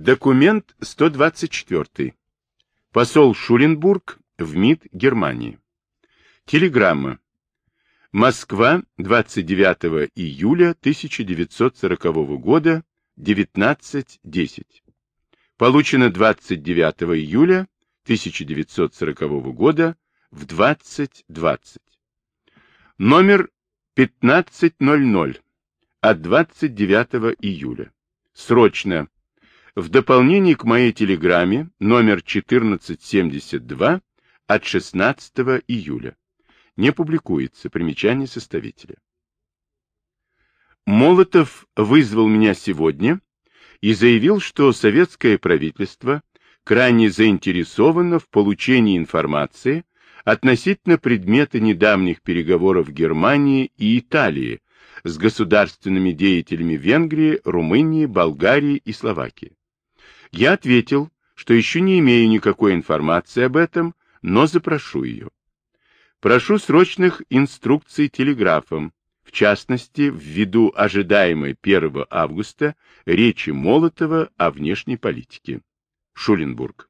Документ 124. Посол Шуленбург в МИД Германии. Телеграмма. Москва, 29 июля 1940 года, 19.10. Получено 29 июля 1940 года в 20.20. Номер 1500 от 29 июля. Срочно. В дополнение к моей телеграмме номер 1472 от 16 июля. Не публикуется. Примечание составителя. Молотов вызвал меня сегодня и заявил, что советское правительство крайне заинтересовано в получении информации относительно предмета недавних переговоров Германии и Италии с государственными деятелями Венгрии, Румынии, Болгарии и Словакии. Я ответил, что еще не имею никакой информации об этом, но запрошу ее. Прошу срочных инструкций телеграфом, в частности, ввиду ожидаемой 1 августа речи Молотова о внешней политике. Шуленбург.